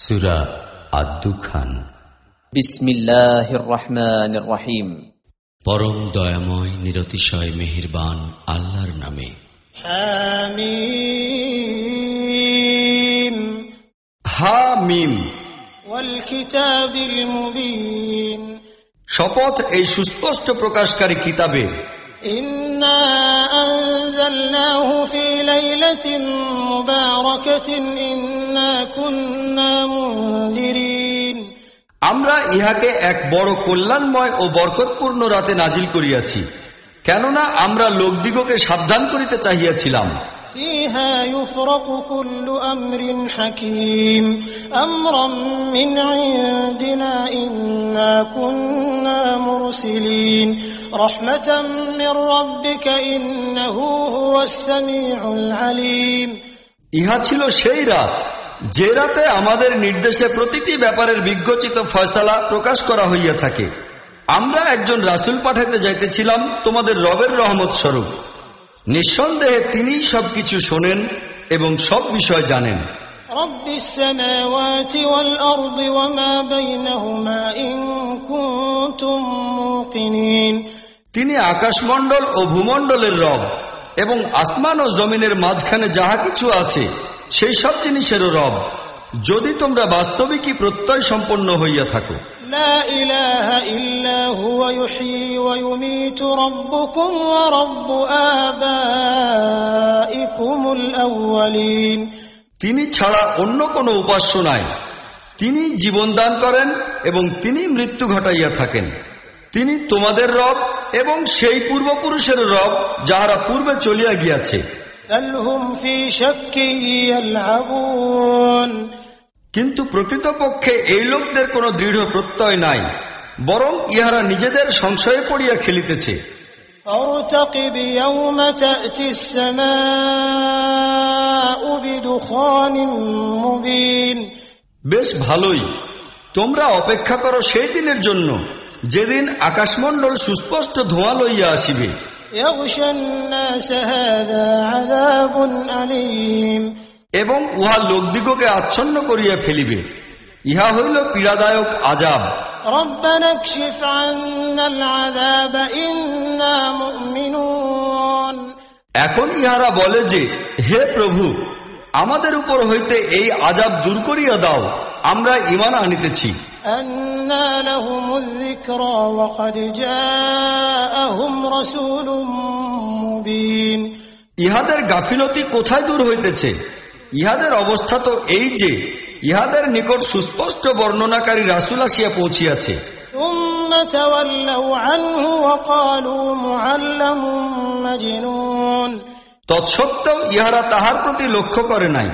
সুরা আদুখান বিসমিল্লাহির রহমানির পরম দয়াময় নিরতিশয় মেহিরবান আল্লাহর নামে। হামিম। হামিম। শপথ এই সুস্পষ্ট প্রকাশকারী কিতাবে ইন্না ফি ليلة مباركة إنا كنا منذرين আমরা ইহাকে এক বড় কল্যাণময় ও বরকতপূর্ণ রাতে নাজিল করিয়াছি কেননা আমরা লোকদিগকে সাবধান করিতে চাহিয়াছিলাম فيها يفرق كل أمر حكيم أمرا من عندنا إنا كنا مرسلين رحمة من ربك إنه هو السميع العليم ইহা ছিল সেই রাত যে রাতে আমাদের নির্দেশে প্রতিটি ব্যাপারের বিজ্ঞচিত ফয়সালা প্রকাশ করা হইয়া থাকে আমরা একজন রাসুল পাঠাইতে যাইতেছিলাম তোমাদের রবের রহমত স্বরূপ নিঃসন্দেহে তিনিই সবকিছু শোনেন এবং সব বিষয় জানেন رب তিনি আকাশমণ্ডল ও ভূমণ্ডলের রব এবং আসমান ও জমিনের মাঝখানে যাহা কিছু আছে সেই সব জিনিসেরও রব। যদি তোমরা বাস্তবিকই প্রত্যয় সম্পন্ন হইয়া থাকো। তিনি ছাড়া অন্য কোনো উপাস্য নাই। তিনি জীবন দান করেন এবং তিনি মৃত্যু ঘটাইয়া থাকেন। তিনি তোমাদের রব এবং সেই পূর্বপুরুষের রব যাহারা পূর্বে চলিয়া গিয়াছে। কিন্তু প্রকৃতপক্ষে এই লোকদের কোনো দৃঢ় প্রত্যয় নাই বরং ইহারা নিজেদের সংশয়ে পড়িয়া খেলিতেছে। বেশ ভালোই তোমরা অপেক্ষা করো সেই দিনের জন্য। যেদিন আকাশমণ্ডল সুস্পষ্ট ধোঁয়া লইয়া আসিবে। এবং উহা লোকদিগকে আচ্ছন্ন করিয়া ফেলিবে। ইহা হইল পীড়াদায়ক আজাব। এখন ইহারা বলে যে হে প্রভু আমাদের উপর হইতে এই আজাব দূর করিয়া দাও আমরা ইমান আনিতেছি। أنى لهم الذكرى وقد جاءهم رسول مبين ইহাদের গাফিলতি কোথায় দূর হইতেছে ইহাদের অবস্থা তো এই যে ইহাদের নিকট সুস্পষ্ট বর্ণনাকারী রাসুল আসিয়া পৌঁছিয়াছে ثم تولوا عنه وقالوا معلم مجنون তৎসত্ত্বেও ইহারা তাহার প্রতি লক্ষ্য করে নাই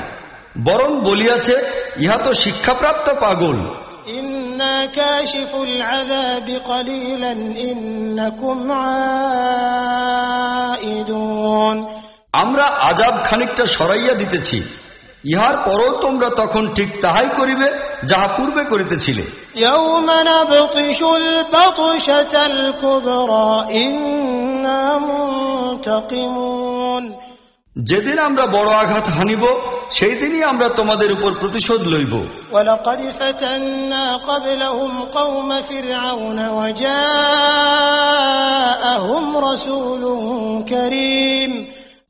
বরং বলিয়াছে ইহা তো শিক্ষাপ্রাপ্ত পাগল إنا كاشف العذاب قليلا إنكم عائدون আমরা আজাব খানিকটা সরাইয়া দিতেছি ইহার পরও তোমরা তখন ঠিক তাহাই করিবে যাহা পূর্বে করিতেছিলে يوم نبطش البطشة الكبرى إنا منتقمون যেদিন আমরা বড় আঘাত হানিব সেই দিনই আমরা তোমাদের উপর প্রতিশোধ লইব।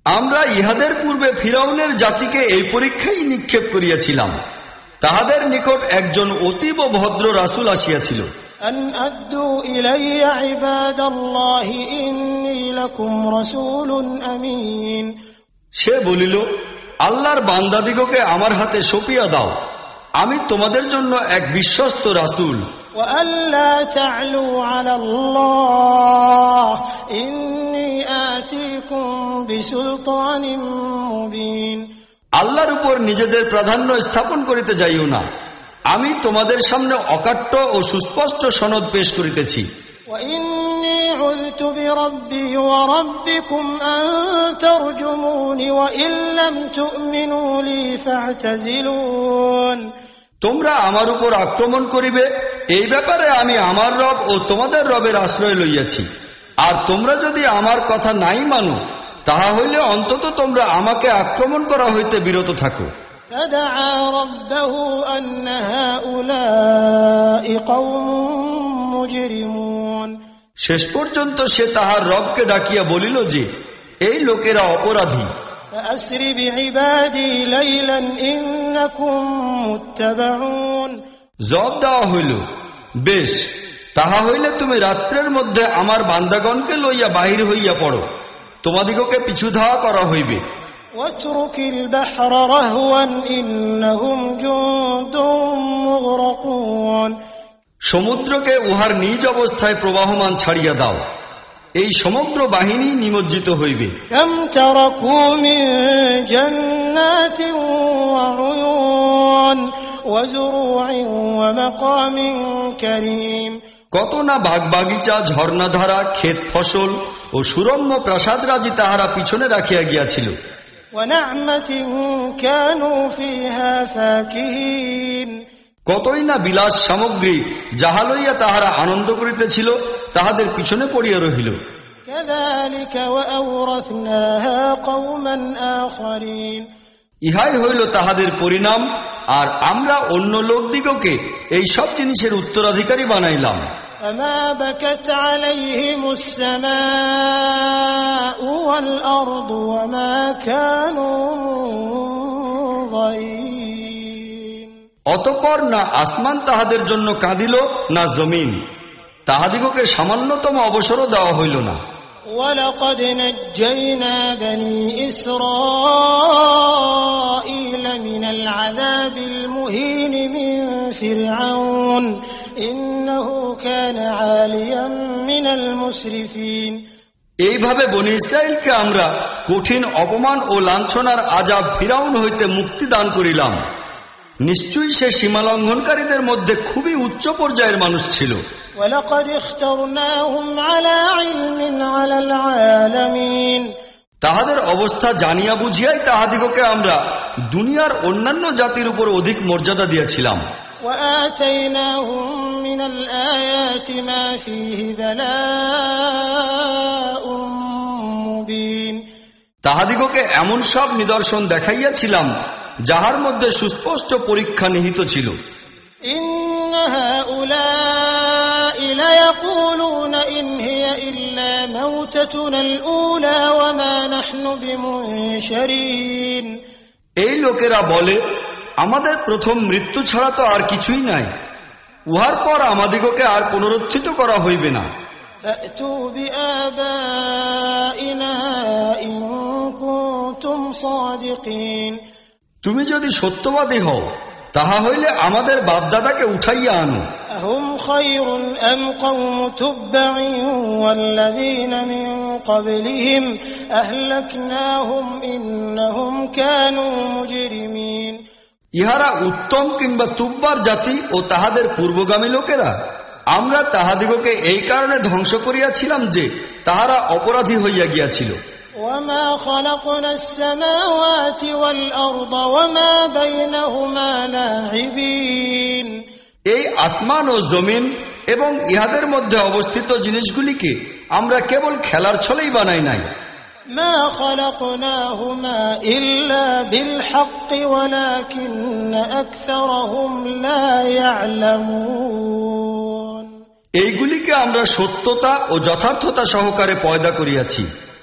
আমরা ইহাদের পূর্বে ফিরাউনের জাতিকে এই পরীক্ষায় নিক্ষেপ করিয়াছিলাম। তাহাদের নিকট একজন অতীব ভদ্র রাসুল আসিয়াছিল। সে বলিল আল্লাহর বান্দাদিগকে আমার হাতে সপিয়া দাও আমি তোমাদের জন্য এক বিশ্বস্ত রাসুল وألا تعلوا على الله إني آتيكم بسلطان مبين আল্লাহর উপর নিজেদের প্রাধান্য স্থাপন করিতে যাইও না আমি তোমাদের সামনে অকাট্য ও সুস্পষ্ট সনদ পেশ করিতেছি وإني عذت بربي وربكم أن ترجمون وإن لم تؤمنوا لي فاعتزلون তোমরা আমার উপর আক্রমণ করিবে এই ব্যাপারে আমি আমার রব ও তোমাদের রবের আশ্রয় লইয়াছি আর তোমরা যদি আমার কথা নাই মানো তাহা হইলে অন্তত তোমরা আমাকে আক্রমণ করা হইতে বিরত থাকো فدعا শেষ পর্যন্ত সে তাহার রবকে ডাকিয়া বলিল যে এই লোকেরা অপরাধী। জব দেওয়া হইল বেশ তাহা হইলে তুমি রাত্রের মধ্যে আমার বান্দাগণকে লইয়া বাহির হইয়া পড়ো। তোমাদিগকে পিছু ধাওয়া করা হইবে। ইন্নাহুম জুন্দুম মুগরাকুন। সমুদ্রকে উহার নিজ অবস্থায় প্রবাহমান ছাড়িয়া দাও এই সমগ্র বাহিনী নিমজ্জিত হইবে كم تركوا من جنات وعيون وزروع ومقام كريم কত না বাগবাগিচা ঝর্ণাধারা ক্ষেত ফসল ও সুরম্য প্রাসাদরাজি তাহারা পিছনে রাখিয়া গিয়াছিল ونعمة كانوا فيها فاكهين কতই না বিলাস সামগ্রী যাহা লইয়া তাহারা আনন্দ করিতেছিল তাহাদের পিছনে পড়িয়া রহিল كذلك وأورثناها قوما آخرين ইহাই হইল তাহাদের পরিণাম আর আমরা অন্য লোকদিগকে এই সব জিনিসের উত্তরাধিকারী বানাইলাম فما بكت عليهم السماء والأرض وما كانوا অতপর না আসমান তাহাদের জন্য কাঁদিল না জমিন তাহাদিগকে সামান্যতম অবসরও দেওয়া হইল না ولقد نجينا بني إسرائيل من العذاب المهين من فرعون إنه كان عاليا من المسرفين এইভাবে বনি ইসরায়েলকে আমরা কঠিন অপমান ও লাঞ্ছনার আজাব ফিরাউন হইতে মুক্তি দান করিলাম নিশ্চয়ই সে সীমা লঙ্ঘনকারীদের মধ্যে খুবই উচ্চ পর্যায়ের মানুষ ছিল। তাহাদের অবস্থা জানিয়া বুঝিয়াই তাহাদিগকে আমরা দুনিয়ার অন্যান্য জাতির উপর অধিক মর্যাদা দিয়েছিলাম। তাহাদিগকে এমন সব নিদর্শন দেখাইয়াছিলাম যাহার মধ্যে সুস্পষ্ট পরীক্ষা নিহিত ছিল। এই লোকেরা বলে আমাদের প্রথম মৃত্যু ছাড়া তো আর কিছুই নাই। উহার পর আমাদিগকে আর পুনরুত্থিত করা হইবে না। তুমি যদি সত্যবাদী হও তাহা হইলে আমাদের বাপদাদাকে উঠাইয়া আনো। ইহারা উত্তম কিংবা তুব্বার জাতি ও তাহাদের পূর্বগামী লোকেরা। আমরা তাহাদিগকে এই কারণে ধ্বংস করিয়াছিলাম যে তাহারা অপরাধী হইয়া গিয়াছিল। وما خلقنا السماوات والأرض وما بينهما لاعبين এই আসমান ও জমিন এবং ইহাদের মধ্যে অবস্থিত জিনিসগুলিকে আমরা কেবল খেলার ছলেই বানাই নাই ما خلقناهما إلا بالحق ولكن أكثرهم لا يعلمون এইগুলিকে আমরা সত্যতা ও যথার্থতা সহকারে পয়দা করিয়াছি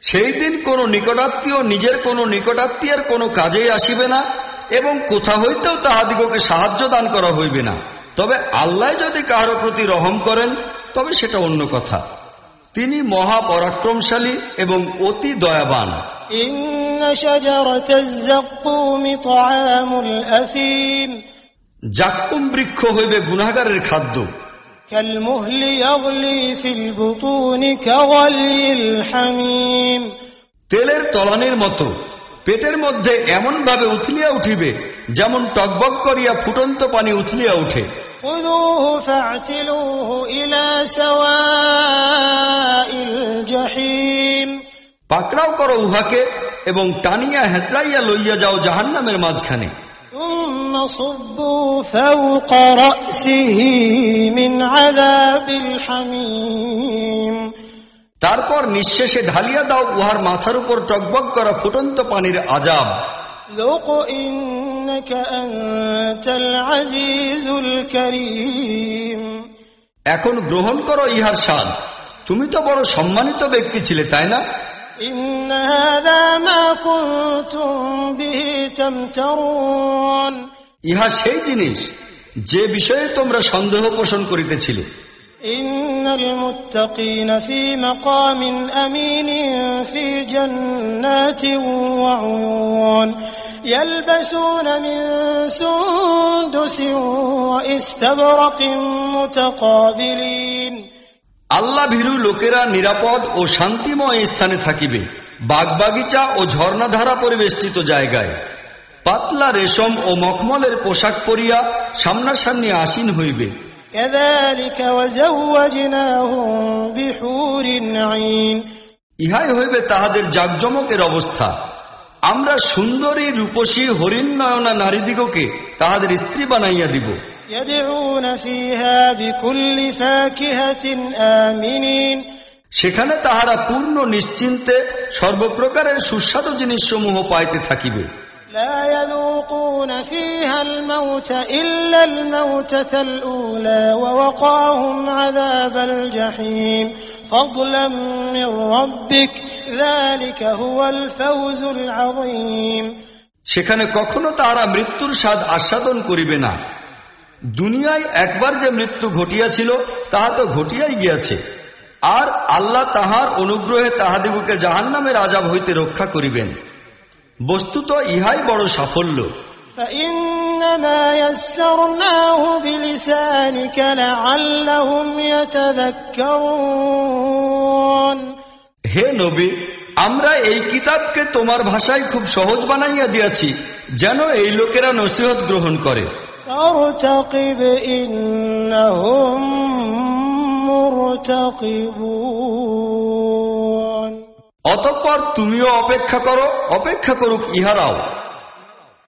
সেই দিন কোন নিকটাত্মীয় নিজের কোন নিকটাত্মীয়ের কোনো কাজেই আসিবে না এবং কোথা হইতেও তাহাদিগকে সাহায্য দান করা হইবে না। তবে আল্লাহ যদি কারও প্রতি রহম করেন তবে সেটা অন্য কথা। তিনি মহা পরাক্রমশালী এবং অতি দয়াবান। জাক্কুম বৃক্ষ হইবে গুনাগারের খাদ্য। كالمهل يغلي في البطون كغلي الحميم তেলের তলানির মতো পেটের মধ্যে এমন ভাবে উথলিয়া উঠিবে যেমন টকবক করিয়া ফুটন্ত পানি উথলিয়া উঠে خذوه فاعتلوه إلى سواء الجحيم পাকড়াও করো উহাকে এবং টানিয়া হেতড়াইয়া লইয়া যাও জাহান্নামের মাঝখানে ثم صبوا فوق رأسه من عذاب الحميم তারপর নিঃশেষে ঢালিয়া দাও উহার মাথার উপর টকবক করা ফুটন্ত পানির আজাব ذق إنك أنت العزيز الكريم এখন গ্রহণ করো ইহার স্বাদ তুমি তো বড় সম্মানিত ব্যক্তি ছিলে তাই না إن هذا ما كنتم به تمترون ইহা সেই জিনিস যে বিষয়ে তোমরা সন্দেহ পোষণ করিতেছিলে إن المتقين في مقام أمين في جنات وعيون يلبسون من سندس واستبرق متقابلين আল্লাহ ভীরু লোকেরা নিরাপদ ও শান্তিময় স্থানে থাকিবে বাগবাগিচা ও ঝর্ণাধারা পরিবেষ্টিত জায়গায় পাতলা রেশম ও মখমলের পোশাক পরিয়া সামনাসামনি আসীন হইবে। ইহাই হইবে তাহাদের জাকজমকের অবস্থা। আমরা সুন্দরী রূপসী হরিণনয়না নারীদিগকে তাহাদের স্ত্রী বানাইয়া দিব। সেখানে তাহারা পূর্ণ নিশ্চিন্তে সর্বপ্রকারের সুস্বাদু জিনিসসমূহ পাইতে থাকিবে। لا يذوقون فيها الموت إلا الموتة الأولى ووقاهم عذاب الجحيم فضلا من ربك ذلك هو الفوز العظيم সেখানে কখনো তাহারা মৃত্যুর স্বাদ আস্বাদন করিবে না দুনিয়ায় একবার যে মৃত্যু ঘটিয়াছিল তাহা তো ঘটিয়াই গিয়াছে আর আল্লাহ তাহার অনুগ্রহে তাহাদিগকে জাহান্নামের আজাব হইতে রক্ষা করিবেন বস্তুত ইহাই বড় সাফল্য। হে নবী আমরা এই কিতাবকে তোমার ভাষায় খুব সহজ বানাইয়া দিয়াছি যেন এই লোকেরা নসিহত গ্রহণ করে। মুরতাকিবুন অতঃপর তুমিও অপেক্ষা করো অপেক্ষা করুক ইহারাও।